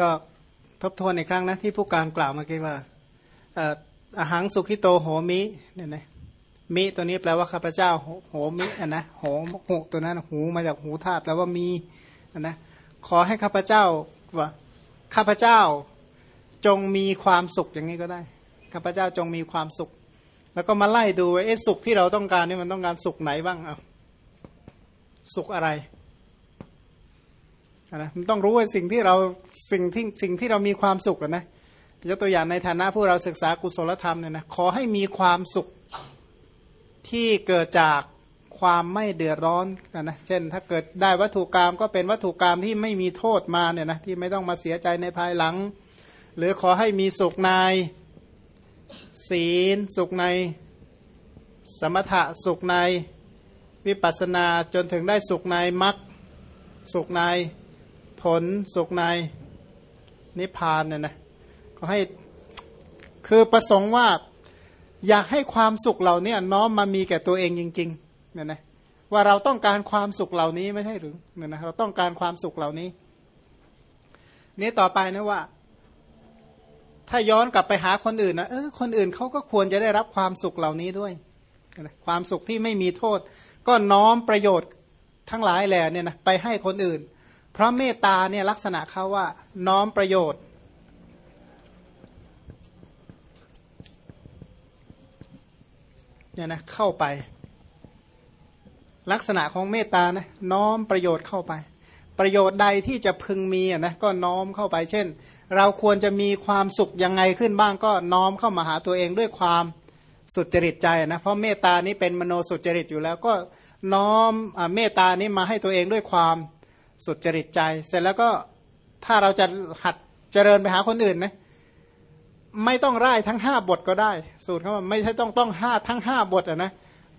ก็ทบทวนอีกครั้งนะที่ผู้การกล่าวเมื่อกี้ว่าอาหังสุขิโตโหมิเนี่ยนะมิตัวนี้แปลว่าข้าพเจ้าโหมิอะนะโหหตัวนั้นหูมาจากหูธาตุแปลว่ามีอะนะขอให้ข้าพเจ้าว่าข้าพเจ้าจงมีความสุขอย่างนี้ก็ได้ข้าพเจ้าจงมีความสุข แล้วก็มาไล่ดูว่าเอ๊ะสุขที่เราต้องการนี่มันต้องการสุขไหนบ้างเอาสุขอะไร นะมันต้องรู้ว่าสิ่งที่เราสิ่งที่สิ่งที่เรามีความสุขนะยกตัวอย่างในฐานะผู้เราศึกษากุศลธรรมเนี่ยนะขอให้มีความสุขที่เกิดจากความไม่เดือดร้อนนะนะเช่น ถ้าเกิดได้วัตถุกรรมก็เป็นวัตถุกรรมที่ไม่มีโทษมาเนี่ยนะที่ไม่ต้องมาเสียใจในภายหลัง หรือขอให้มีสุขในศีล สุขในสมถะสุขในวิปัสนาจนถึงได้สุขในมรรคสุขใน ผลสุขในนิพพานเนี่ยนะก็ให้คือประสงค์ว่าอยากให้ความสุขเหล่านี้น้อมมามีแก่ตัวเองจริงๆเนี่ยนะว่าเราต้องการความสุขเหล่านี้ไม่ใช่หรือเนี่ยนะเราต้องการความสุขเหล่านี้ นี้ต่อไปนะว่า ถ้าย้อนกลับไปหาคนอื่นนะเออคนอื่นเขาก็ควรจะได้รับความสุขเหล่านี้ด้วยความสุขที่ไม่มีโทษ ก็น้อมประโยชน์ทั้งหลายแหล่เนี่ยนะไปให้คนอื่น เพราะเมตตาเนี่ยลักษณะเขาว่า น้อมประโยชน์ เนี่ยนะเข้าไป ลักษณะของเมตตานะน้อมประโยชน์เข้าไป ประโยชน์ใดที่จะพึงมีนะก็น้อมเข้าไป เช่น เราควรจะมีความสุขยังไงขึ้นบ้างก็น้อมเข้ามาหาตัวเองด้วยความสุจริตใจนะเพราะเมตตานี้เป็นมโนสุจริตอยู่แล้วก็น้อมอเมตตานี้มาให้ตัวเองด้วยความ สุดจริตใจ เสร็จแล้วก็ถ้าเราจะหัดเจริญไปหาคนอื่นนะไม่ต้องไล่ทั้งห้าบทก็ได้ สูตรเขาไม่ใช่ต้องต้องห้าทั้งห้าบทอะนะ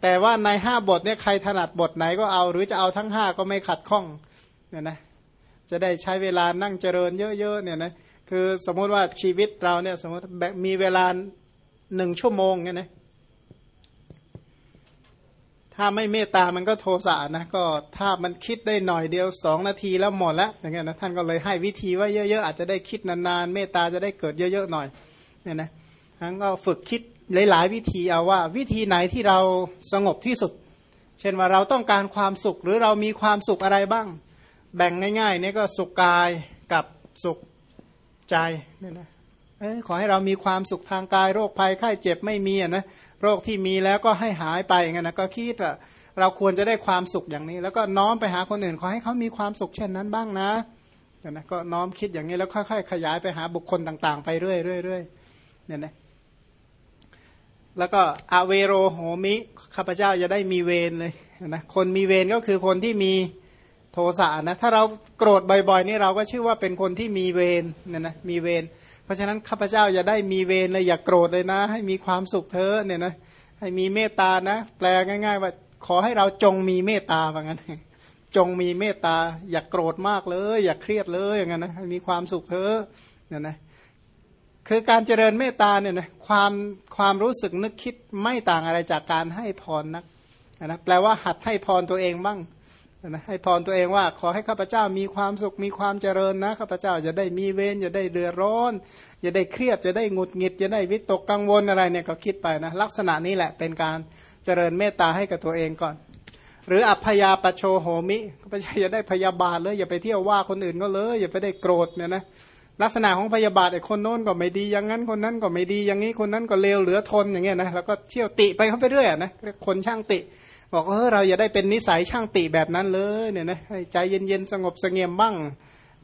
แต่ว่าในห้าบทเนี่ยใครถนัดบทไหนก็เอา หรือจะเอาทั้งห้าก็ไม่ขัดข้องเนี่ยนะจะได้ใช้เวลานั่งเจริญเยอะๆเนี่ยนะคือสมมุติว่าชีวิตเราเนี่ยสมมติมีเวลาหนึ่งชั่วโมงเนี่ยนะ ถ้าไม่เมตตามันก็โทสะนะก็ถ้ามันคิดได้หน่อยเดียวสองนาทีแล้วหมดแล้วอย่างเงี้ยนะท่านก็เลยให้วิธีว่าเยอะๆอาจจะได้คิดนานๆเมตตาจะได้เกิดเยอะๆหน่อยเนี่ยนะทั้งก็ฝึกคิดหลาย ๆ วิธีเอาว่า วิธีไหนที่เราสงบที่สุด เช่นว่าเราต้องการความสุขหรือเรามีความสุขอะไรบ้าง แบ่งง่ายๆเนี่ยก็สุขกายกับสุขใจเนี่ยนะ ขอให้เรามีความสุขทางกายโรคภัยไข้เจ็บไม่มีนะโรคที่มีแล้วก็ให้หายไปงั้นนะก็คิดว่าเราควรจะได้ความสุขอย่างนี้ แล้วก็น้อมไปหาคนอื่น ขอให้เขามีความสุขเช่นนั้นบ้างนะนะก็น้อมคิดอย่างนี้แล้วค่อยๆขยายไปหาบุคคลต่างๆ ไปเรื่อยๆเนี่ยนะแล้วก็อเวโรโหมิข้าพเจ้าจะได้มีเวรเลยนะคนมีเวรก็คือคนที่มีโทสะนะถ้าเราโกรธบ่อยๆนี่เราก็ชื่อว่าเป็นคนที่มีเวรเนี่ยนะมีเวร เพราะฉะนั้นข้าพเจ้าจะได้มีเวรเลยอย่ากโกรธเลยนะ ให้มีความสุขเธอเนี่ยนะให้มีเมตตานะ แปลง่าย ๆ ว่าขอให้เราจงมีเมตตาว่างั้น จงมีเมตตา อย่ากโกรธมากเลย อย่าเครียดเลยอย่างนั้นนะให้มีความสุขเธอเนี่ยนะคือการเจริญเมตตาเนี่ยนะความความรู้สึกนึกคิดไม่ต่างอะไรจากการให้พรนักนะแปลว่าหัดให้พรตัวเองบ้าง นะให้พรตัวเองว่าขอให้ข้าพเจ้ามีความสุขมีความเจริญนะข้าพเจ้าจะได้มีเวรจะได้เดือดร้อนจะได้เครียดจะได้หงุดหงิดจะได้วิตกกังวลอะไรเนี่ยก็คิดไปนะลักษณะนี้แหละเป็นการเจริญเมตตาให้กับตัวเองก่อน หรืออัพยาปโชโหมิข้าพเจ้าจะได้พยาบาทเลยอย่าไปเที่ยวว่าคนอื่นก็เลย อย่าไปได้โกรธเนี่ยนะลักษณะของพยาบาทไอ้คนโน้นก็ไม่ดีอย่างนั้นคนนั้นก็ไม่ดีอย่างนี้คนนั้นก็เลวเหลือทนอย่างเงี้ยนะแล้วก็เที่ยวติไปเขาไปเรื่อยนะคนช่างติ บอกเออเราอย่าได้เป็นนิสัยช่างติแบบนั้นเลยเนี่ยนะให้ใจเย็นๆสงบสงเงียมบ้าง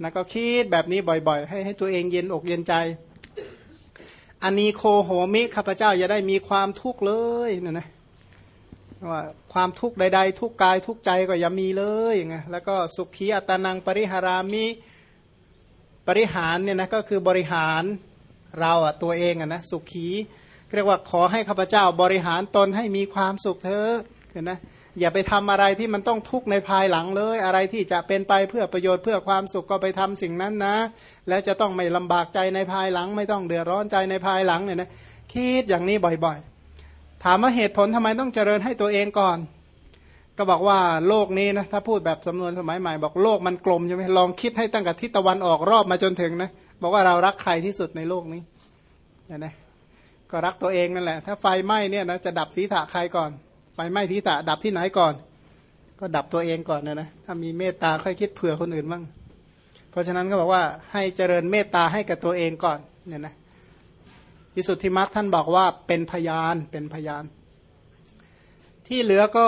นะก็คิดแบบนี้บ่อยๆ ให้ให้ตัวเองเย็นอกเย็นใจอันนี้โคโหมิข้าพเจ้าอย่าได้มีความทุกข์เลยเนี่ยนะว่าความทุกข์ใด ๆ ทุกกายทุกใจก็อย่ามีเลยอย่างเงี้ยแล้วก็สุขีอัตนังปริหารามิปริหารเนี่ยนะก็คือบริหารเราอะตัวเองอะนะสุขีเรียกว่าขอให้ข้าพเจ้าบริหารตนให้มีความสุขเถอะ เห็นนะอย่าไปทำอะไรที่มันต้องทุกข์ในภายหลังเลย อะไรที่จะเป็นไปเพื่อประโยชน์เพื่อความสุขก็ไปทำสิ่งนั้นนะ แล้วจะต้องไม่ลำบากใจในภายหลัง ไม่ต้องเดือดร้อนใจในภายหลังเนี่ยนะคิดอย่างนี้บ่อยๆ ถามว่าเหตุผลทำไมต้องเจริญให้ตัวเองก่อน ก็บอกว่าโลกนี้นะถ้าพูดแบบสำนวนสมัยใหม่บอกโลกมันกลมใช่ไหมลองคิดให้ตั้งแต่ทิศตะวันออกรอบมาจนถึงนะบอกว่าเรารักใครที่สุดในโลกนี้เนี่ยนะก็รักตัวเองนั่นแหละ ถ้าไฟไหม้เนี่ยนะจะดับศีรษะใครก่อน ไฟไหม้ศีรษะดับที่ไหนก่อน ก็ดับตัวเองก่อนนะนะถ้ามีเมตตาค่อยคิดเผื่อคนอื่นบ้างเพราะฉะนั้นก็บอกว่าให้เจริญเมตตาให้กับตัวเองก่อนเนี่ยนะที่สุดที่มักท่านบอกว่าเป็นพยานเป็นพยาน ที่เหลือก็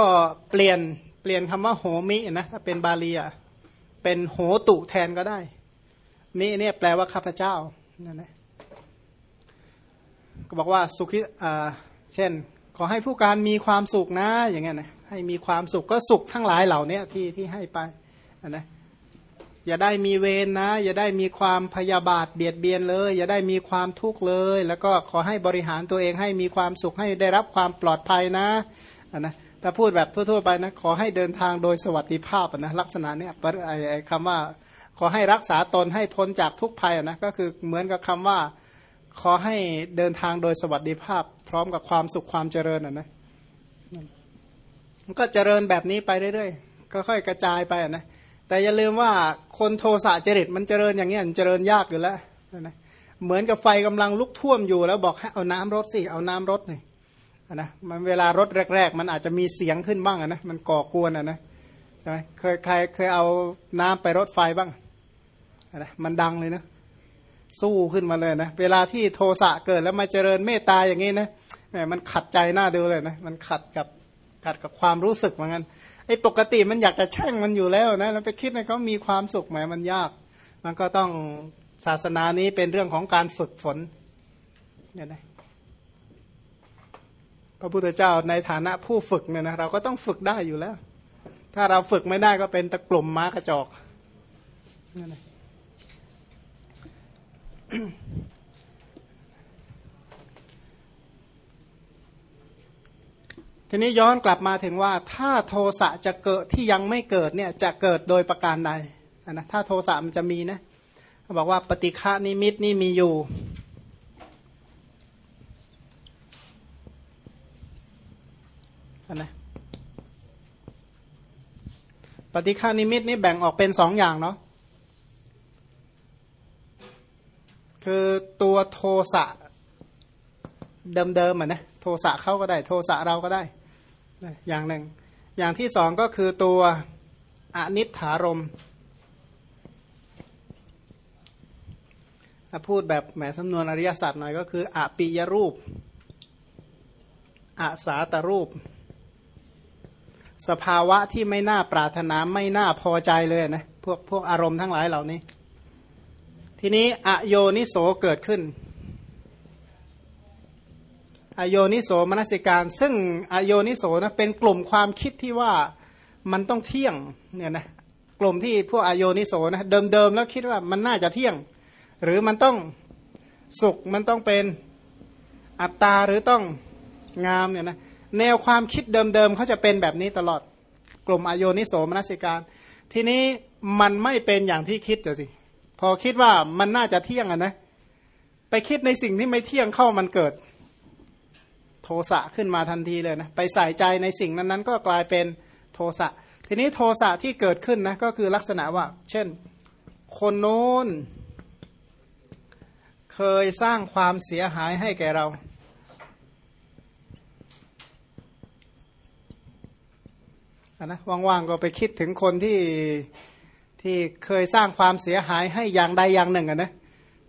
เปลี่ยนเปลี่ยนคำว่าโหมินะถ้าเป็นบาลีอะเป็นโหตุแทนก็ได้มิเนี่ยแปลว่าข้าพเจ้านั่นนะก็บอกว่าสุขิอ่าเช่น ขอให้ผู้การมีความสุขนะ อย่างเงี้ยนะให้มีความสุขก็สุขทั้งหลายเหล่านี้ที่ที่ให้ไปนะอย่าได้มีเวรนะ อย่าได้มีความพยาบาทเบียดเบียนเลย อย่าได้มีความทุกข์เลย แล้วก็ขอให้บริหารตัวเองให้มีความสุขให้ได้รับความปลอดภัยนะนะถ้าพูดแบบทั่วๆไปนะขอให้เดินทางโดยสวัสดิภาพนะลักษณะเนี้ยไอ้คำว่า ขอให้รักษาตนให้พ้นจากทุกภัยนะก็คือเหมือนกับคำว่า ขอให้เดินทางโดยสวัสดิภาพ พร้อมกับความสุขความเจริญนะนะมันก็เจริญแบบนี้ไปเรื่อยๆก็ค่อยกระจายไปนะแต่อย่าลืมว่าคนโทสะจริตมันเจริญอย่างเงี้ยเจริญยากอยู่แล้วนะเหมือนกับไฟกำลังลุกท่วมอยู่แล้วบอกให้เอาน้ำรถสิเอาน้ำรถนี่นะมันเวลารถแรก ๆ มันอาจจะมีเสียงขึ้นบ้างนะมันก่อกวนอะนะใช่ไหมเคยใครเคยเอาน้ำไปรถไฟบ้างนะมันดังเลยนะ สู้ขึ้นมาเลยนะ เวลาที่โทสะเกิดแล้วมาเจริญเมตตาอย่างนี้นะแหมมันขัดใจหน้าดูเลยนะ มันขัดกับขัดกับความรู้สึกเหมือนกันไอ้ปกติมันอยากจะแช่งมันอยู่แล้วนะแล้วไปคิดให้เขามีความสุขแหมมันยาก มันก็ต้องศาสนานี้เป็นเรื่องของการฝึกฝนเนี่ยนะพระพุทธเจ้าในฐานะผู้ฝึกเนี่ยนะเราก็ต้องฝึกได้อยู่แล้ว ถ้าเราฝึกไม่ได้ก็เป็นตะกลุ่มม้ากระจอกเนี่ยนะ ทีนี้ย้อนกลับมาถึงว่า ถ้าโทสะจะเกิดที่ยังไม่เกิดเนี่ยจะเกิดโดยประการใดนะถ้าโทสะมันจะมีนะบอกว่าปฏิฆานิมิตนี่มีอยู่นะปฏิฆานิมิตนี่แบ่งออกเป็นสองอย่างเนาะ คือตัวโทสะเดิมๆอะนะโทสะเขาก็ได้ โทสะเราก็ได้อย่างหนึ่ง อย่างที่สองก็คือตัวอนิถารมพูดแบบแหมสำนวนอริยสัจหน่อยก็คืออปิยรูปอาสาตรูป สภาวะที่ไม่น่าปรารถนาไม่น่าพอใจเลยนะพวกพวกอารมณ์ทั้งหลายเหล่านี้ ทีนี้อโยนิโสเกิดขึ้น อโยนิโสมนสิการ ซึ่งอโยนิโสนะเป็นกลุ่มความคิดที่ว่ามันต้องเที่ยงเนี่ยนะกลุ่มที่พวกอโยนิโสนะเดิมๆแล้วคิดว่ามันน่าจะเที่ยง หรือมันต้องสุขมันต้องเป็นอัตตาหรือต้องงามเนี่ยนะแนวความคิดเดิมๆเขาจะเป็นแบบนี้ตลอดกลุ่มอโยนิโสมนสิการ ทีนี้มันไม่เป็นอย่างที่คิดจะสิ พอคิดว่ามันน่าจะเที่ยงอะนะ ไปคิดในสิ่งที่ไม่เที่ยงเข้ามันเกิด โทสะขึ้นมาทันทีเลยนะ ไปใส่ใจในสิ่งนั้นๆ ก็กลายเป็นโทสะ ทีนี้โทสะที่เกิดขึ้นนะก็คือลักษณะว่า เช่น คนโน้น เคยสร้างความเสียหายให้แก่เราอะนะว่างๆก็ไปคิดถึงคนที่ ที่เคยสร้างความเสียหายให้อย่างใดอย่างหนึ่งอะนะ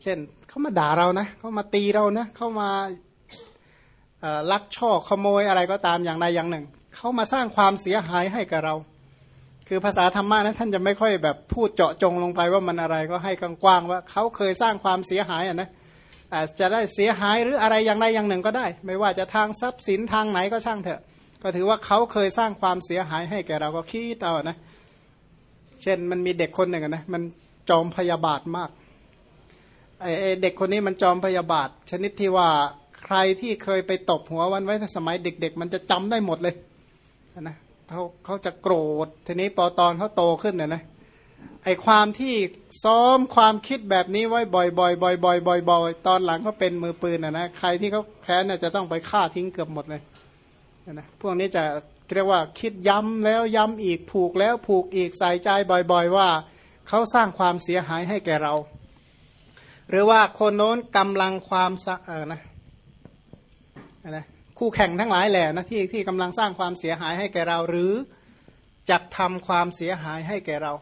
เช่นเขามาด่าเรานะเขามาตีเรานะเขามาลักช่อขโมยอะไรก็ตามอย่างใดอย่างหนึ่งเขามาสร้างความเสียหายให้กับเรา คือภาษาธรรมะนะท่านจะไม่ค่อยแบบพูดเจาะจงลงไปว่ามันอะไรก็ให้กว้างๆว่าเขาเคยสร้างความเสียหายอะนะอาจจะได้เสียหายหรืออะไรอย่างใดอย่างหนึ่งก็ได้ ไม่ว่าจะทางทรัพย์สินทางไหนก็ช่างเถอะ ก็ถือว่าเขาเคยสร้างความเสียหายให้แก่เราก็คิดเอานะ เช่นมันมีเด็กคนหนึ่งนะมันจอมพยาบาทมากไอเด็กคนนี้มันจอมพยาบาท ชนิดที่ว่าใครที่เคยไปตบหัววันไว้ในสมัยเด็ก ๆ มันจะจำได้หมดเลยนะเขาเขาจะโกรธทีนี้ปอตอนเขาโตขึ้นเนี่ยนะไอความที่ซ้อมความคิดแบบนี้ไว้บ่อยๆบ่อยๆบ่อยๆบ่อยๆตอนหลังเขาเป็นมือปืนนะนะใครที่เขาแค้นเนี่ยจะต้องไปฆ่าทิ้งเกือบหมดเลยนะพวกนี้จะ เรียกว่าคิดย้ำแล้วย้ำอีกผูกแล้วผูกอีกใส่ใจบ่อยๆ ว่าเขาสร้างความเสียหายให้แก่เรา หรือว่าคนโน้นกำลังความเออนะนะคู่แข่งทั้งหลายแหละนะที่ที่กำลังสร้างความเสียหายให้แก่เรา หรือจักทำความเสียหายให้แก่เรา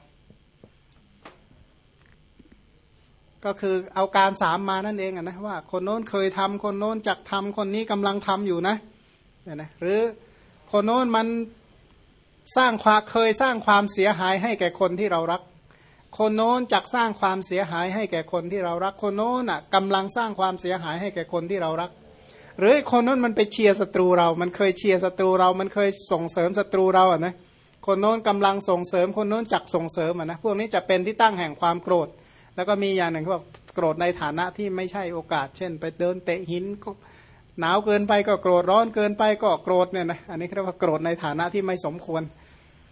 ก็คือเอาการสามมานั่นเองนะว่า คนโน้นเคยทำคนโน้นจักทำคนนี้กำลังทำอยู่นะนะหรือ คนโน้นมันสร้างความเคยสร้างความเสียหายให้แก่คนที่เรารัก คนโน้นจักสร้างความเสียหายให้แก่คนที่เรารัก คนโน้นอะกำลังสร้างความเสียหายให้แก่คนที่เรารัก หรือคนโน้นมันไปเชียร์ศัตรูเรา มันเคยเชียร์ศัตรูเรา มันเคยส่งเสริมศัตรูเราอะนะ คนโน้นกำลังส่งเสริม คนโน้นจักส่งเสริมอะนะ พวกนี้จะเป็นที่ตั้งแห่งความโกรธ แล้วก็มีอย่างหนึ่งเขาบอกโกรธในฐานะที่ไม่ใช่โอกาส เช่น ไปเดินเตะหินก็ หนาวเกินไปก็โกรธร้อนเกินไปก็โกรธเนี่ยนะอันนี้เรียกว่าโกรธในฐานะที่ไม่สมควร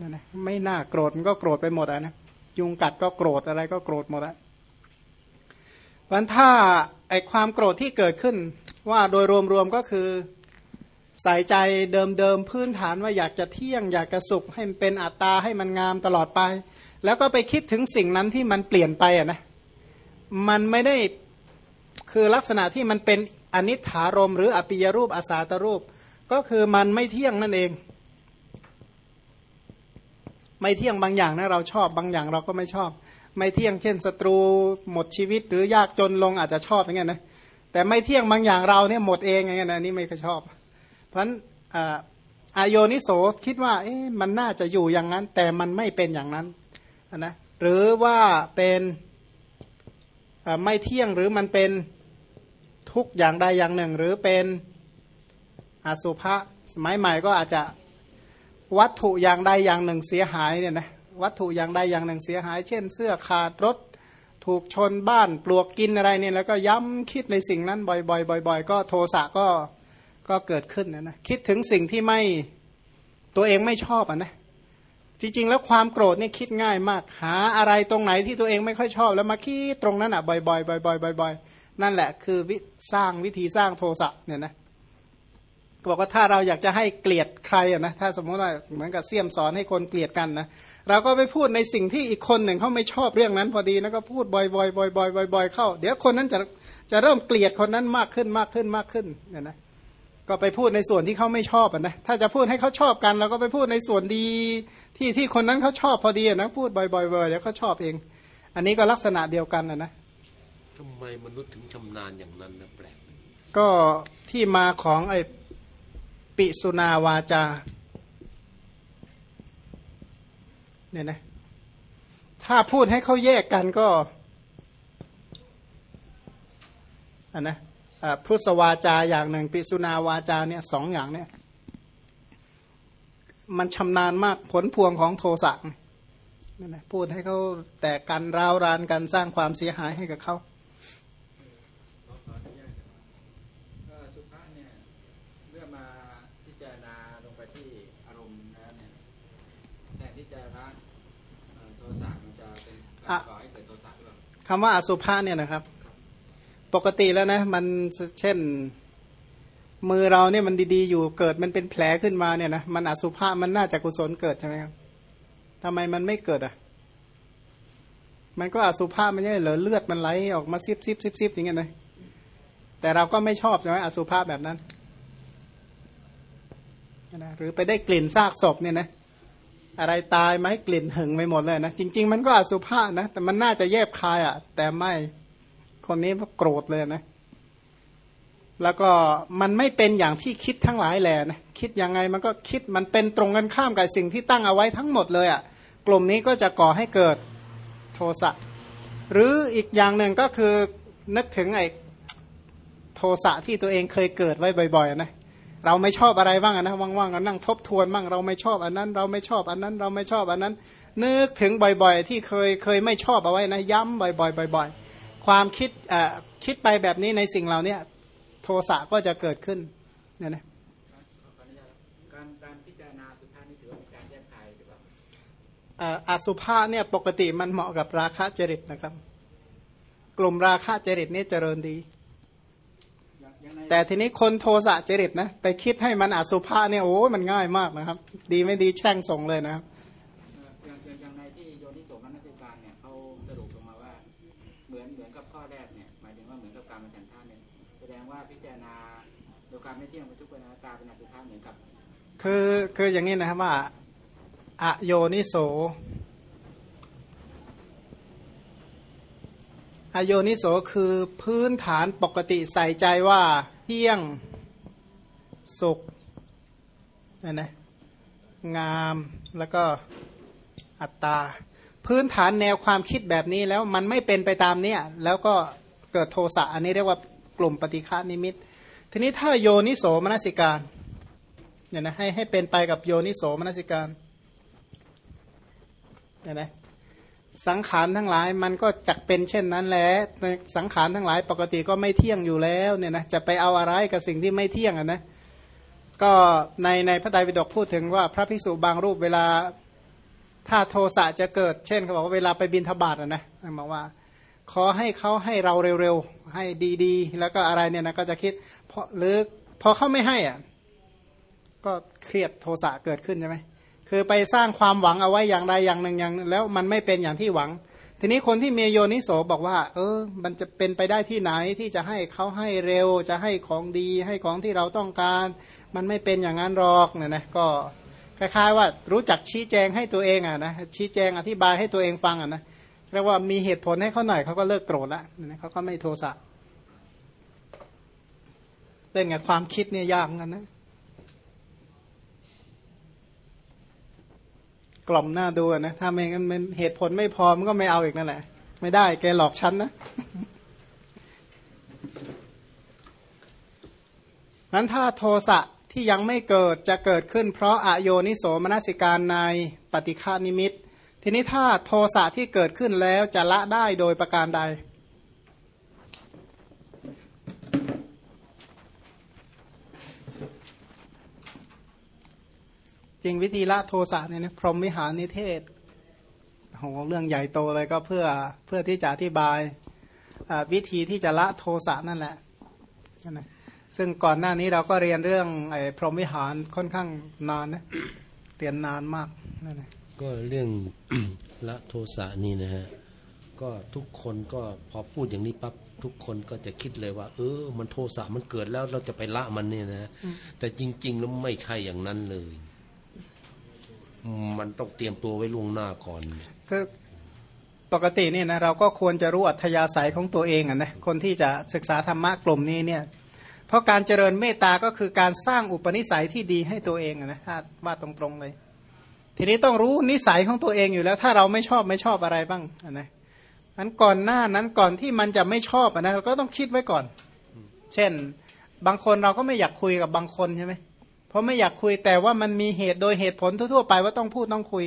นั่นนะไม่น่าโกรธมันก็โกรธไปหมดอะนะยุงกัดก็โกรธอะไรก็โกรธหมดอะวันถ้าไอความโกรธที่เกิดขึ้น ว่าโดยรวมๆก็คือใส่ใจเดิมๆพื้นฐานว่าอยากจะเที่ยง อยากจะสุขให้มันเป็นอัตตาให้มันงามตลอดไป แล้วก็ไปคิดถึงสิ่งนั้นที่มันเปลี่ยนไปอะนะมันไม่ได้คือลักษณะที่มันเป็น อนิถารมหรืออปิยรูปอาสาตรูป ก็คือมันไม่เที่ยงนั่นเอง ไม่เที่ยงบางอย่างนะเราชอบบางอย่างเราก็ไม่ชอบ ไม่เที่ยงเช่นศัตรูหมดชีวิต หรือยากจนลงอาจจะชอบอย่างเงี้ยนะแต่ไม่เที่ยงบางอย่างเราเนี่ยหมดเองอย่างเงี้ยนะนี่ไม่ค่อยชอบ เพราะฉะนั้นอายนิโสคิดว่าเอ๊ะมันน่าจะอยู่อย่างนั้น แต่มันไม่เป็นอย่างนั้นนะหรือว่าเป็นไม่เที่ยงหรือมันเป็น ทุกอย่างใดอย่างหนึ่ง หรือเป็นอสุภะสมัยใหม่ก็อาจจะวัตถุอย่างใดอย่างหนึ่งเสียหายเนี่ยนะวัตถุอย่างใดอย่างหนึ่งเสียหาย เช่น เสื้อขาดรถถูกชนบ้านปลวกกินอะไรเนี่ยแล้วก็ย้ำคิดในสิ่งนั้นบ่อยๆบ่อยๆก็โทสะก็ก็เกิดขึ้นนะนะคิดถึงสิ่งที่ไม่ตัวเองไม่ชอบอะนะจริงๆ แล้วความโกรธนี่คิดง่ายมาก หาอะไรตรงไหนที่ตัวเองไม่ค่อยชอบ แล้วมาคิดตรงนั้นอะบ่อยๆบ่อยๆบ่อยๆ นั่นแหละคือวิสร้างวิธีสร้างโทสะเนี่ยนะบอกว่าถ้าเราอยากจะให้เกลียดใครอะนะถ้าสมมติว่าเหมือนกับเสี่ยมสอนให้คนเกลียดกันนะเราก็ไปพูดในสิ่งที่อีกคนหนึ่งเขาไม่ชอบเรื่องนั้นพอดีนะก็พูดบ่อยๆบ่อยๆบ่อยๆเข้า เดี๋ยวคนนั้นจะจะเริ่มเกลียดคนนั้นมากขึ้นมากขึ้นมากขึ้นเนี่ยนะก็ไปพูดในส่วนที่เขาไม่ชอบนะถ้าจะพูดให้เขาชอบกัน เราก็ไปพูดในส่วนดีที่ที่คนนั้นเขาชอบพอดีนะพูดบ่อยๆเดี๋ยวเขาชอบเอง อันนี้ก็ลักษณะเดียวกันนะนะ ทำไมมนุษย์ถึงชำนาญอย่างนั้นนะแปลก ก็ที่มาของไอ้ปิสุนาวาจาเนี่ยนะถ้าพูดให้เขาแยกกันก็อันนะพุทธวาจาอย่างหนึ่ง ปิสุนาวาจาเนี่ยสองอย่างเนี่ย มันชำนาญมากผลพวงของโทสะนั่นนะพูดให้เขาแต่กันร้าวรานกันสร้างความเสียหายให้กับเขา คำว่าอสุภะเนี่ยนะครับ ปกติแล้วนะมันเช่น มือเราเนี่ยมันดีๆอยู่เกิดมันเป็นแผลขึ้นมาเนี่ยนะมันอสุภะมันน่าจะกุศลเกิดใช่ไหมครับทำไมมันไม่เกิดอะ มันก็อสุภะมันเนี่ยเหลือเลือดมันไหลออกมาซิบซิบซิบซิบอย่างเงี้ยนะแต่เราก็ไม่ชอบใช่ไหมอสุภะแบบนั้นนะหรือไปได้กลิ่นซากศพเนี่ยนะ อะไรตายไหมกลิ่นหึงไปหมดเลยนะ จริง ๆ มันก็อสุภะนะ แต่มันน่าจะแยบคายอะ่ะ แต่ไม่คนนี้ก็โกรธเลยนะ แล้วก็มันไม่เป็นอย่างที่คิดทั้งหลายแหละนะคิดยังไงมันก็คิดมันเป็นตรงกันข้ามกับสิ่งที่ตั้งเอาไว้ทั้งหมดเลยอะ่ะ กลุ่มนี้ก็จะก่อให้เกิดโทสะหรืออีกอย่างหนึ่งก็คือนึกถึงไอ้โทสะที่ตัวเองเคยเกิดไว้บ่อยๆนะ เราไม่ชอบอะไรบ้างนะว่างๆก็นั่งทบทวนบ้างเราไม่ชอบอันนั้น เราไม่ชอบอันนั้น เราไม่ชอบอันนั้น นึกถึงบ่อยๆ ที่เคยเคยไม่ชอบเอาไว้นะย้ำบ่อยๆบ่อยๆ ความคิดอ่คิดไปแบบนี้ในสิ่งเราเนี่ยโทสะก็จะเกิดขึ้นเนี่ยนะการการพิจารณาสุภาพนี่ถือว่าการแยกคายหรือเปล่าอสุภาเนี่ยปกติมันเหมาะกับราคะจริตนะครับ กลุ่มราคะจริตนี่เจริญดีอย่างใน แต่ทีนี้คนโทสะจริตนะไปคิดให้มันอสุภะเนี่ยโอ้ยมันง่ายมากนะครับ ดีไม่ดีแช่งส่งเลยนะครับอย่างอย่างอย่างในที่โยนิโสมนสิการเนี่ยเขาสรุปลงมาว่า เหมือนเหมือนกับข้อแรกเนี่ยหมายถึงว่าเหมือนกับการมาฉันท่านเนี่ยแสดงว่าพิจารณาโดยการไม่เที่ยงเป็นทุกข์เป็นอนัตตาเป็นอสุภะเหมือนกับ คือคืออย่างนี้นะครับว่าอโยนิโสอโยนิโสคือพื้นฐานปกติใส่ใจว่าเที่ยง สุขนะนะงามแล้วก็อัตตา พื้นฐานแนวความคิดแบบนี้แล้วมันไม่เป็นไปตามเนี้ยแล้วก็เกิดโทสะอันนี้เรียกว่ากลุ่มปฏิฆานิมิต ทีนี้ถ้าโยนิโสมนสิการเนี่ยนะให้ให้เป็นไปกับโยนิโสมนสิการเนี่ยนะ สังขารทั้งหลายมันก็จักเป็นเช่นนั้นแหละสังขารทั้งหลายปกติก็ไม่เที่ยงอยู่แล้วเนี่ยนะจะไปเอาอะไรกับสิ่งที่ไม่เที่ยงอะนะก็ในในพระไตรปิฎกพูดถึงว่าพระภิกษุบางรูปเวลาถ้าโทสะจะเกิด เช่นเขาบอกว่าเวลาไปบินทบาทอะนะบอกว่า ขอให้เขาให้เราเร็วๆให้ดีๆ แล้วก็อะไรเนี่ยนะก็จะคิดเพราะหรือพอเขาไม่ให้อะก็เครียดโทสะเกิดขึ้นใช่ไหม คือไปสร้างความหวังเอาไว้อย่างใดอย่างหนึ่งอย่าง แล้วมันไม่เป็นอย่างที่หวัง ทีนี้คนที่มีโยนิโสบอกว่า เออ มันจะเป็นไปได้ที่ไหนที่จะให้เขาให้เร็ว จะให้ของดี ให้ของที่เราต้องการ มันไม่เป็นอย่างนั้นหรอกเนี่ยนะก็คล้ายๆว่ารู้จักชี้แจงให้ตัวเองอะนะชี้แจงอธิบายให้ตัวเองฟังอะนะเรียกว่ามีเหตุผลให้เขาหน่อยเขาก็เลิกโกรธละนะเขาก็ไม่โทสะเล่นกับความคิดเนี่ยยากกันนะ กล่อมหน้าดูนะถ้าไม่งั้นมันเหตุผลไม่พอมันก็ไม่เอาอีกนั่นแหละ ไม่ได้แกหลอกฉันนะนั้นถ้าโทสะที่ยังไม่เกิดจะเกิดขึ้น เพราะอโยนิโสมนสิการในปฏิฆานิมิต ทีนี้ถ้าโทสะที่เกิดขึ้นแล้วจะละได้โดยประการใด จริงวิธีละโทสะเนี่ยนะพรหมวิหารนิเทศโหเรื่องใหญ่โตเลยก็เพื่อเพื่อที่จะอธิบายวิธีที่จะละโทสะนั่นแหละนะซึ่งก่อนหน้านี้เราก็เรียนเรื่องไอ้พรหมวิหารค่อนข้างนานนะเรียนนานมากนั่นแหละก็เรื่องละโทสะนี่นะฮะก็ทุกคนก็พอพูดอย่างนี้ปั๊บทุกคนก็จะคิดเลยว่า เออ มันโทสะมันเกิดแล้วเราจะไปละมันเนี่ยนะแต่จริง ๆ แล้วไม่ใช่อย่างนั้นเลย มันต้องเตรียมตัวไว้ล่วงหน้าก่อนคือปกติเนี่ยนะเราก็ควรจะรู้อัธยาศัยของตัวเองอะนะคนที่จะศึกษาธรรมะกลุ่มนี้เนี่ยเพราะการเจริญเมตตาก็คือการสร้างอุปนิสัยที่ดีให้ตัวเองอะนะถ้าว่าตรงๆเลย ทีนี้ต้องรู้นิสัยของตัวเองอยู่แล้ว ถ้าเราไม่ชอบไม่ชอบอะไรบ้างอะนะอันก่อนหน้านั้นก่อนที่มันจะไม่ชอบอะนะเราก็ต้องคิดไว้ก่อน เช่น บางคนเราก็ไม่อยากคุยกับบางคนใช่ไหม เพราะไม่อยากคุยแต่ว่ามันมีเหตุโดยเหตุผลทั่วๆไปว่าต้องพูดต้องคุย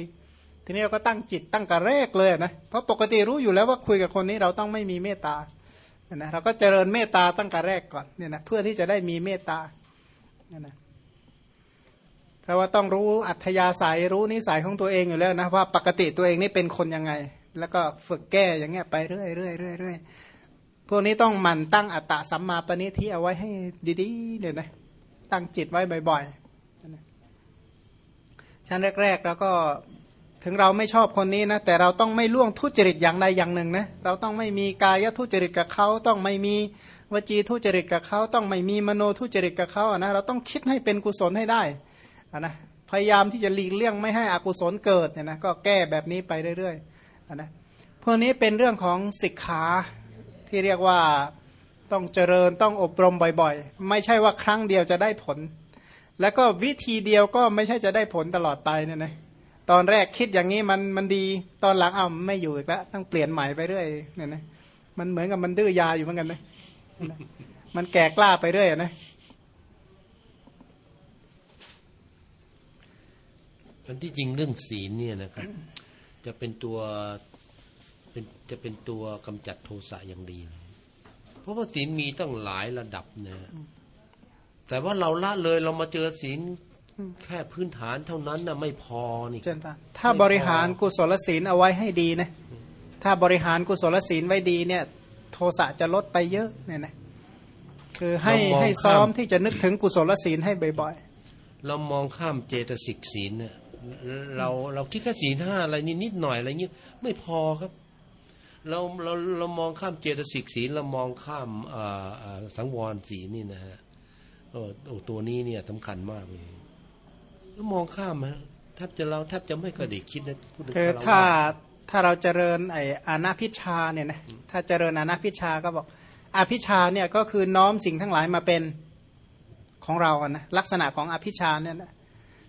ทีนี้เราก็ตั้งจิตตั้งกระเรกเลยนะเพราะปกติรู้อยู่แล้วว่าคุยกับคนนี้เราต้องไม่มีเมตตานะเราก็เจริญเมตตาตั้งกระแรกก่อนเนี่ยนะเพื่อที่จะได้มีเมตตาเนี่ยนะเพราะว่าต้องรู้อัธยาศัยรู้นิสัยของตัวเองอยู่แล้วนะว่าปกติตัวเองนี่เป็นคนยังไง แล้วก็ฝึกแก้อย่างเงี้ยไปเรื่อยเรื่อยเรื่อยเรื่อยพวกนี้ต้องหมั่นตั้งอัตตะสัมมาปณิที่เอาไว้ให้ดีๆเนี่ยนะ ตั้งจิตไว้บ่อยๆชั้นแรกๆแล้วก็ถึงเราไม่ชอบคนนี้นะ แต่เราต้องไม่ล่วงทุจริตอย่างใดอย่างหนึ่งนะเราต้องไม่มีกายทุจริตกับเขาต้องไม่มีวจีทุจริตกับเขาต้องไม่มีมโนทุจริตกับเขาอะนะเราต้องคิดให้เป็นกุศลให้ได้อะนะพยายามที่จะหลีกเลี่ยงไม่ให้อกุศลเกิดเนี่ยนะก็แก้แบบนี้ไปเรื่อยๆอะนะพวกนี้เป็นเรื่องของศิกขาที่เรียกว่า ต้องเจริญต้องอบรมบ่อยๆ ไม่ใช่ว่าครั้งเดียวจะได้ผล แล้วก็วิธีเดียวก็ไม่ใช่จะได้ผลตลอดไปเนี่ยนะตอนแรกคิดอย่างนี้มันมันดีตอนหลังเอาไม่อยู่อีกแล้วต้องเปลี่ยนใหม่ไปเรื่อยเนี่ยนะมันเหมือนกับมันดื้อยาอยู่เหมือนกันนะมันแก่กล้าไปเรื่อยนะอันที่จริงเรื่องศีลเนี่ยนะครับ จะเป็นตัวเป็นจะเป็นตัวกำจัดโทสะอย่างดี เพราะว่าศีลมีตั้งหลายระดับนะแต่ว่าเราละเลยเรามาเจอศีลแค่พื้นฐานเท่านั้นนะไม่พอนี่เช่นปะถ้าบริหารกุศลศีลเอาไว้ให้ดีนะ ถ้าบริหารกุศลศีลไว้ดีเนี่ย โทสะจะลดไปเยอะเนี่ยนะคือให้เรามองให้ซ้อมข้ามที่จะนึกถึงกุศลศีลให้บ่อยเรามองข้ามเจตสิกศีลเนี่ยเราเราคิดแค่ศีลห้าอะไรนิดนิดหน่อยอะไรเงี้ยไม่พอครับ เราเราเรามองข้ามเจตสิกศีลเรามองข้ามเอ่อเอ่อสังวรศีลนี่นะฮะโอ้โอ้ตัวนี้เนี่ยสำคัญมากเลยแล้วมองข้ามฮะแทบจะเราแทบจะไม่เคยได้คิดนะพูดถึงๆคือฆรวสถ้าถ้าเราเจริญไอ้อานาพิชาเนี่ยนะถ้าเจริญอานาพิชาก็บอกอาพิชาเนี่ยก็คือน้อมสิ่งทั้งหลายมาเป็นของเราอะนะลักษณะของอภิชาเนี่ยนะ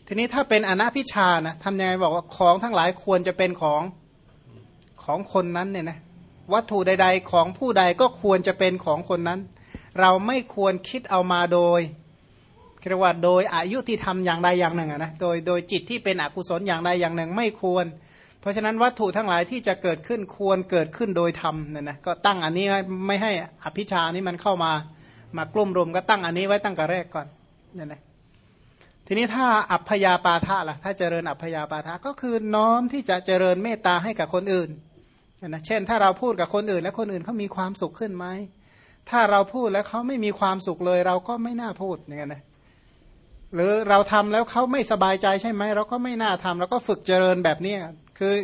ทีนี้ถ้าเป็นอนาพิชานะทำยังไงบอกว่าของทั้งหลายควรจะเป็นของของคนนั้นเนี่ยนะ วัตถุใด ๆ ของผู้ใดก็ควรจะเป็นของคนนั้น เราไม่ควรคิดเอามาโดยเรียกว่าโดยอายุที่ทำอย่างใดอย่างหนึ่งนะโดยโดยจิตที่เป็นอกุศลอย่างใดอย่างหนึ่งไม่ควร เพราะฉะนั้นวัตถุทั้งหลายที่จะเกิดขึ้นควรเกิดขึ้นโดยธรรมเนี่ยนะก็ตั้งอันนี้ไม่ให้อภิชานี้มันเข้ามามากลุ่มรวมก็ตั้งอันนี้ไว้ตั้งแต่แรกก่อนเนี่ยนะทีนี้ถ้าอัพยาปาทะล่ะถ้าเจริญอัพยาปาทะก็คือน้อมที่จะเจริญเมตตาให้กับคนอื่น นะเช่น ถ้าเราพูดกับคนอื่น แล้วคนอื่นเขามีความสุขขึ้นไหมถ้าเราพูดแล้วเขาไม่มีความสุขเลย เราก็ไม่น่าพูดอย่างนั้นนะหรือเราทำแล้วเขาไม่สบายใจใช่ไหมเราก็ไม่น่าทำเราก็ฝึกเจริญแบบนี้คือ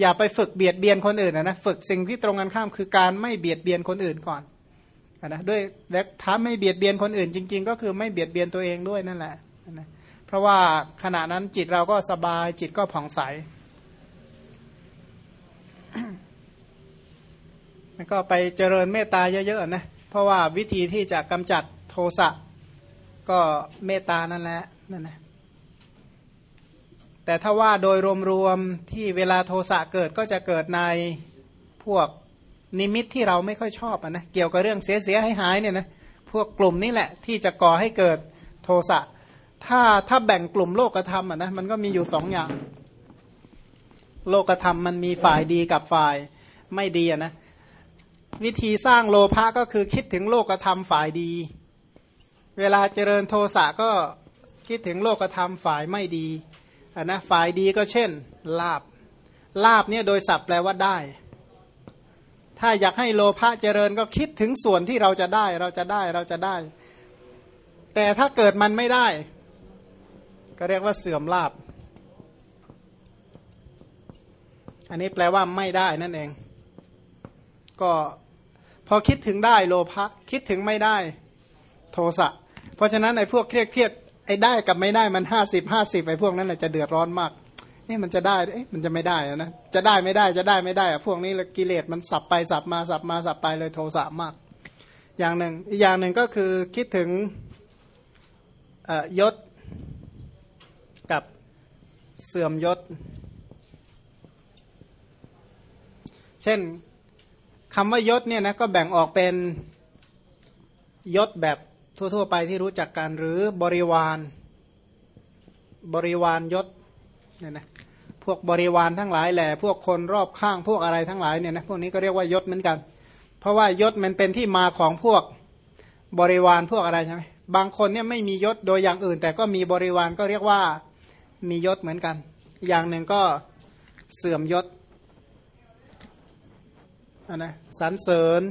อย่าไปฝึกเบียดเบียนคนอื่นนะนะฝึกสิ่งที่ตรงกันข้ามคือการไม่เบียดเบียนคนอื่นก่อนนะด้วยและถ้าไม่เบียดเบียนคนอื่นจริง ๆ ก็คือไม่เบียดเบียนตัวเองด้วยนั่นแหละนะเพราะว่าขณะนั้นจิตเราก็สบายจิตก็ผ่องใส แล้ว ก็ไปเจริญเมตตาเยอะๆนะเพราะว่าวิธีที่จะกำจัดโทสะก็เมตตานั่นแหละนั่นนะแต่ถ้าว่าโดยรวมๆที่เวลาโทสะเกิดก็จะเกิดในพวกนิมิตที่เราไม่ค่อยชอบนะเกี่ยวกับเรื่องเสียเสียหายหายๆเนี่ยนะพวกกลุ่มนี้แหละที่จะก่อให้เกิดโทสะถ้าถ้าแบ่งกลุ่มโลกธรรมอะนะมันก็มีอยู่สองอย่าง โลกธรรมมันมีฝ่ายดีกับฝ่ายไม่ดีอะนะ วิธีสร้างโลภะก็คือคิดถึงโลกธรรมฝ่ายดี เวลาเจริญโทสะก็คิดถึงโลกธรรมฝ่ายไม่ดีอะนะฝ่ายดีก็เช่น ลาบ ลาบเนี่ยโดยศัพท์แปลว่าได้ ถ้าอยากให้โลภะเจริญก็คิดถึงส่วนที่เราจะได้เราจะได้เราจะได้ แต่ถ้าเกิดมันไม่ได้ ก็เรียกว่าเสื่อมลาบ อันนี้แปลว่าไม่ได้นั่นเอง ก็พอคิดถึงได้โลภะคิดถึงไม่ได้โทสะเพราะฉะนั้นไอ้พวกเครียดเครียดไอ้ได้กับไม่ได้มันห้าสิบห้าสิบไอ้พวกนั้นแหละจะเดือดร้อนมากเอ๊ะมันจะได้เอ๊ะมันจะไม่ได้นะจะได้ไม่ได้จะได้ไม่ได้อะพวกนี้ละกิเลสมันสับไปสับมาสับมาสับไปเลยโทสะมาก อย่างหนึ่งอีกอย่างหนึ่งก็คือคิดถึงยศกับเสื่อมยศ เช่น คำว่ายศเนี่ยนะก็แบ่งออกเป็นยศแบบทั่ว ๆ ไปที่รู้จักกันหรือบริวารบริวารยศเนี่ยนะพวกบริวารทั้งหลายแหละพวกคนรอบข้างพวกอะไรทั้งหลายเนี่ยนะพวกนี้ก็เรียกว่ายศเหมือนกัน เพราะว่ายศมันเป็นที่มาของพวกบริวารพวกอะไรใช่ไหมบางคนเนี่ยไม่มียศโดยอย่างอื่น แต่ก็มีบริวารก็เรียกว่ามียศเหมือนกัน อย่างหนึ่งก็เสื่อมยศ อันนะสรรเสริญ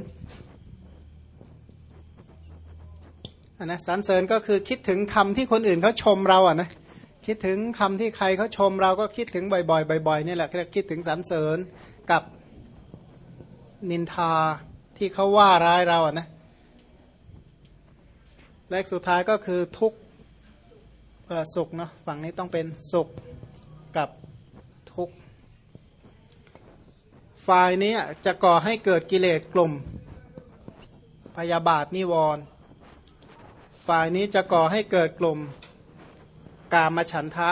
อันนะสรรเสริญก็คือคิดถึงคำที่คนอื่นเขาชมเราอะนะคิดถึงคำที่ใครเขาชมเราก็คิดถึงบ่อยๆบ่อยๆนี่แหละคิดถึงสรรเสริญกับนินทาที่เขาว่าร้ายเราอะนะและสุดท้ายก็คือทุกสุขเนาะฝั่งนี้ต้องเป็นสุขกับทุกข์ ฝ่ายนี้จะก่อให้เกิดกิเลสกลุ่ม พยาบาทนิวรณ์ฝ่ายนี้จะก่อให้เกิดกลุ่ม กามฉันทะ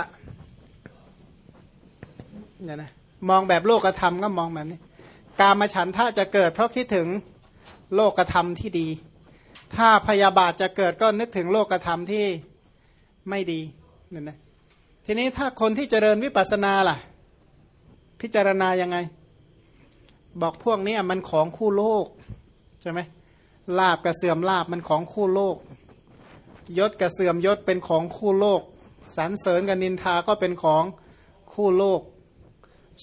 เนี่ยนะมองแบบโลกธรรมก็มองแบบนี้ กามฉันทะจะเกิดเพราะคิดถึงโลกธรรมที่ดี ถ้าพยาบาทจะเกิดก็นึกถึงโลกธรรมที่ไม่ดีเนี่ยนะทีนี้ถ้าคนที่เจริญวิปัสสนาล่ะ พิจารณายังไง บอกพวกนี้มันของคู่โลกใช่ไหมลาบกับเสื่อมลาบมันของคู่โลก ยศกับเสื่อมยศเป็นของคู่โลกสรรเสริญกับนินทาก็เป็นของคู่โลก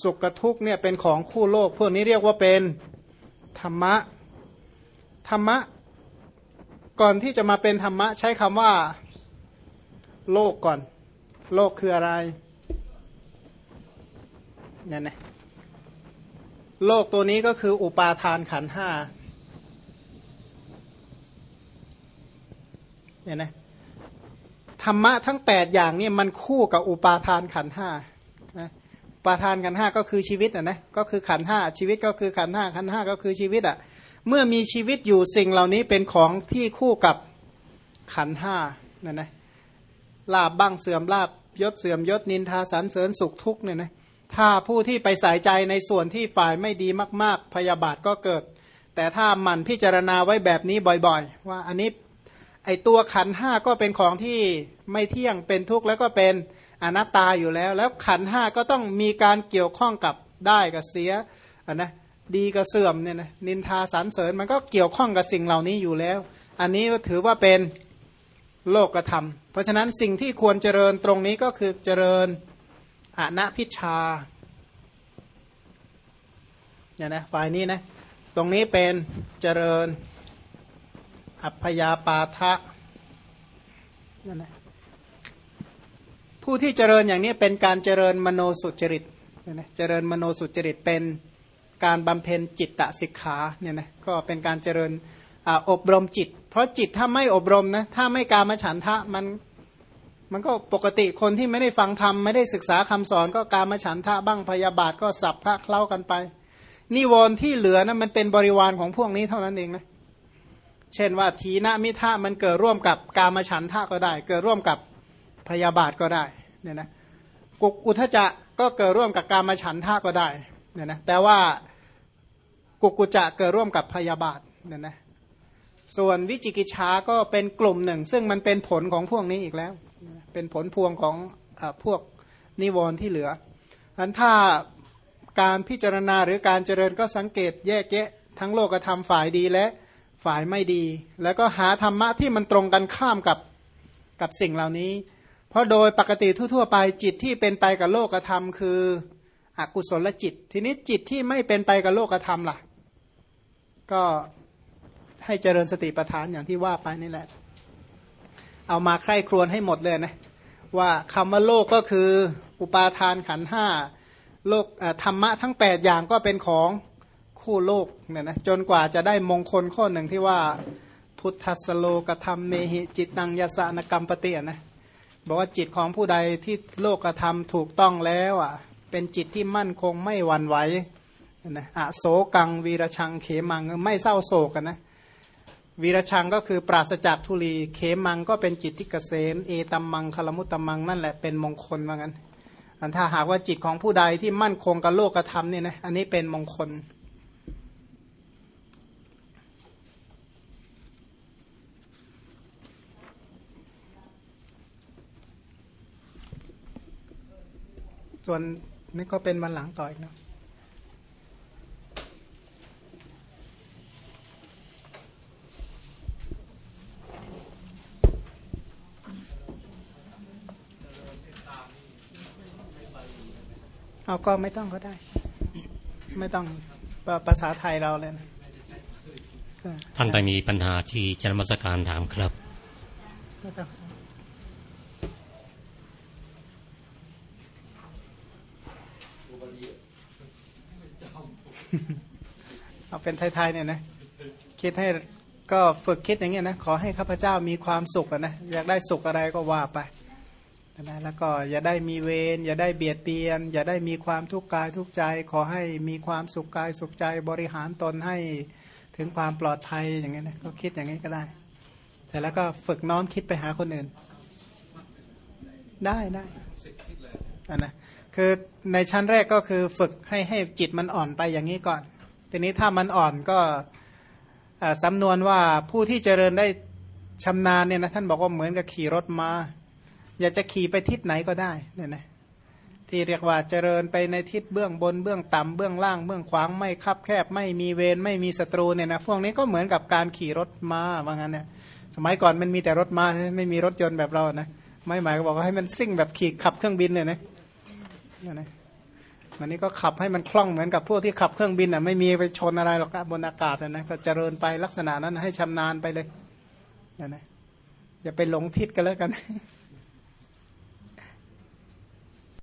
สุขกับทุกเนี่ยเป็นของคู่โลก พวกนี้เรียกว่าเป็นธรรมะธรรมะ ก่อนที่จะมาเป็นธรรมะ ใช้คำว่า โลกก่อน โลกคืออะไรเนี่ยนะ โลกตัวนี้ก็คืออุปาทานขันห้าเนี่ยนะธรรมะทั้งแปดอย่างนี่มันคู่กับอุปาทานขันห้านะอุปาทานขันห้าก็คือชีวิตอะนะก็คือขันห้าชีวิตก็คือขันห้าขันห้าก็คือชีวิตอะเมื่อมีชีวิตอยู่สิ่งเหล่านี้เป็นของที่คู่กับขันห้านะนะลาบบ้างเสื่อมลาบยศเสื่อมยศนินทาสันเสริญสุขทุกเนี่ยนะ ถ้าผู้ที่ไปใส่ใจในส่วนที่ฝ่ายไม่ดีมาก ๆ พยาบาทก็เกิด แต่ถ้ามันพิจารณาไว้แบบนี้บ่อยๆ ว่าอันนี้ไอตัวขันห้าก็เป็นของที่ไม่เที่ยงเป็นทุกข์แล้วก็เป็นอนัตตาอยู่แล้ว แล้วขันห้าก็ต้องมีการเกี่ยวข้องกับได้กับเสียนนะดีกับเสื่อมเนี่ยนะนินทาสรรเสริญมันก็เกี่ยวข้องกับสิ่งเหล่านี้อยู่แล้ว อันนี้ถือว่าเป็นโลกธรรม เพราะฉะนั้นสิ่งที่ควรเจริญตรงนี้ก็คือเจริญ อนัพิชาเนี่ยนะฝ่ายนี้นะตรงนี้เป็นเจริญ อัพยาปาทะนั่นนะผู้ที่เจริญอย่างนี้เป็นการเจริญมโนสุจริตเนี่ยนะเจริญมโนสุจริตเป็นการบำเพ็ญจิตตสิกขาเนี่ยนะก็เป็นการเจริญออบรมจิต เพราะจิตถ้าไม่อบรมนะถ้าไม่การมฉันทะมัน มันก็ปกติคนที่ไม่ได้ฟังธรรมไม่ได้ศึกษาคำสอนก็การมาฉันทะบ้างพยาบาทก็สับพระเคล้ากันไป นิวรณ์ที่เหลือนะมันเป็นบริวารของพวกนี้เท่านั้นเองนะเช่นว่าทีนมิทะมันเกิดร่วมกับกามฉันทะก็ได้ เกิดร่วมกับพยาบาทก็ได้เนี่ยนะกุกอุทจะก็เกิดร่วมกับกามฉันทะก็ได้เนี่ยนะแต่ว่ากุกุจะเกิดร่วมกับพยาบาทเนี่ยนะส่วนวิจิกิจชาก็เป็นกลุ่มหนึ่ง ซึ่งมันเป็นผลของพวกนี้อีกแล้ว เป็นผลพวงของอพวกนิวรณ์ที่เหลืออันถ้าการพิจารณาหรือการเจริญก็สังเกตแยกแยะ ทั้งโลกธรรมฝ่ายดีและฝ่ายไม่ดี แล้วก็หาธรรมะที่มันตรงกันข้ามกับกับสิ่งเหล่านี้ เพราะโดยปกติทั่วๆไปจิตที่เป็นไปกับโลกธรรม คืออกุศลจิต ทีนี้จิตที่ไม่เป็นไปกับโลกธรรมล่ะ ก็ให้เจริญสติปัฏฐานอย่างที่ว่าไปนี่แหละ เอามาใคร่ครวญให้หมดเลยนะ ว่าคำว่าโลกก็คืออุปาทานขันห้าโลกธรรมะทั้ง 8 อย่างก็เป็นของคู่โลกเนี่ยนะจนกว่าจะได้มงคลข้อหนึ่งที่ว่าพุทธสโลกธรรมเมหิจิตตังยสานกรรมปฏินะบอกว่าจิตของผู้ใดที่โลกธรรมถูกต้องแล้วอะเป็นจิตที่มั่นคงไม่หวั่นไหวนะอโศกังวีรชังเขมังไม่เศร้าโศกนนะ วีรชังก็คือปราศจากทุลี เขมังก็เป็นจิตที่เกษม เอตัมมังคลมุตตมังนั่นแหละเป็นมงคลว่างั้นอันถ้าหากว่าจิตของผู้ใดที่มั่นคงกับโลกธรรมเนี่ยนะอันนี้เป็นมงคล ส่วนนี่ก็เป็นวันหลังต่ออีกเนาะ เอาก็ไม่ต้องก็ได้ ไม่ต้องภาษาไทยเราเลยนะท่านไปมีปัญหาที่จะนมัสการถามครับไม่ต้องเอาเป็นไทยๆเนี่ยนะ คิดให้ก็ฝึกคิดอย่างเงี้ยนะ ขอให้ข้าพเจ้ามีความสุขอะนะ อยากได้สุขอะไรก็ว่าไป นะแล้วก็อย่าได้มีเวรอย่าได้เบียดเบียน อย่าได้มีความทุกข์กายทุกข์ใจ ขอให้มีความสุขกายสุขใจบริหารตนให้ถึงความปลอดภัยอย่างเงี้นะก็คิดอย่างนี้ก็ได้ แต่แล้วก็ฝึกน้อมคิดไปหาคนอื่น ได้ได้อันนะคือในชั้นแรกก็คือฝึกให้ให้จิตมันอ่อนไปอย่างนี้ก่อน ทีนี้ถ้ามันอ่อนก็สำนวนว่าผู้ที่เจริญได้ชำนาญเนี่ยนะท่านบอกว่าเหมือนกับขี่รถมา อยากจะขี่ไปทิศไหนก็ได้เนี่ยนะที่เรียกว่าเจริญไปในทิศเบื้องบนเบื้องต่ำเบื้องล่างเบื้องขวางไม่คับแคบ ไม่มีเวรไม่มีศัตรูเนี่ยนะพวกนี้ก็เหมือนกับการขี่รถมาว่างั้นเนี่ยสมัยก่อนมันมีแต่รถมาไม่มีรถยนต์แบบเรานะไม่หมายก็บอกว่าให้มันซิ่งแบบขี่ขับเครื่องบินเลยนะนะมันนี้ก็ขับให้มันคล่องเหมือนกับพวกที่ขับเครื่องบินอะไม่มีไปชนอะไรหรอกบนอากาศนะก็เจริญไปลักษณะนั้นให้ชำนาญไปเลยนะนะอย่าไปหลงทิศกันแล้วกัน